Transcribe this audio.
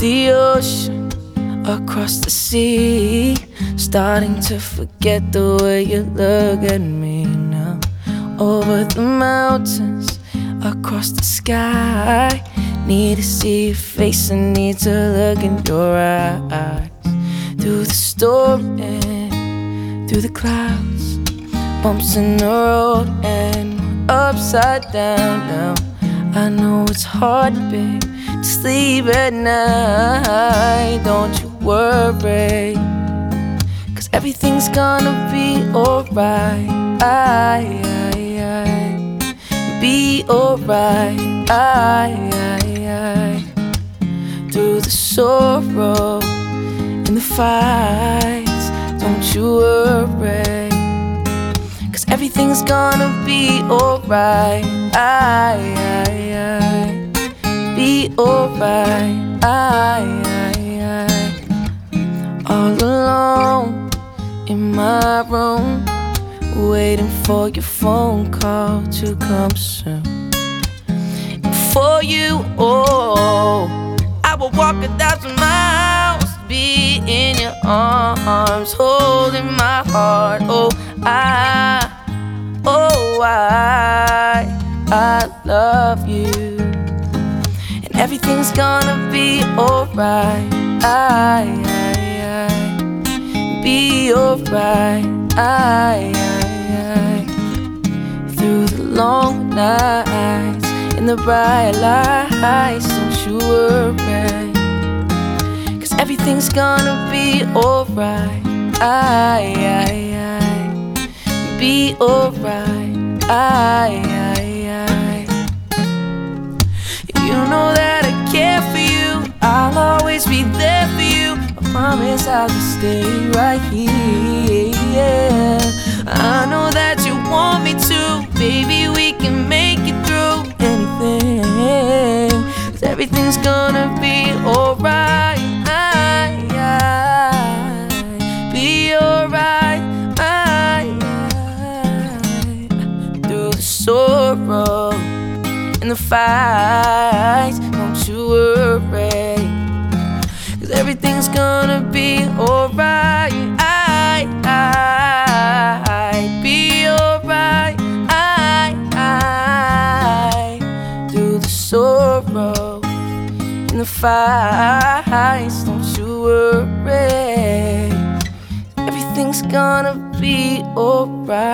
the ocean, across the sea. Starting to forget the way you look at me now. Over the mountains, across the sky. Need to see your face and need to look in your eyes. Through the storm and through the clouds. Bumps in the road and upside down now. I know it's hard, babe, to sleep at night. Don't you worry, cause everything's gonna be alright. I, I, I, be alright. I, I, through the sorrow and the fights. Don't you worry. Everything's gonna be alright. Be alright. All alone in my room, waiting for your phone call to come soon. For you, oh, I will walk a thousand miles be in your arms, holding my heart. Oh, I, oh, I, love you. And everything's gonna be alright. I, I, I, be alright. I, I, I, through the long nights and the bright lights. Don't you worry. Cause everything's gonna be alright. I, I, I, be alright. I, I, I, you know that I care for you. I'll always be there for you. I promise I'll just stay right here. Yeah. I know that you want me to, baby. We can make it through anything. Cause everything's gonna and the fights. Don't you worry. Cause everything's gonna be alright. I, I, be alright. I, I, through the sorrow and the fights. Don't you worry. Everything's gonna be alright.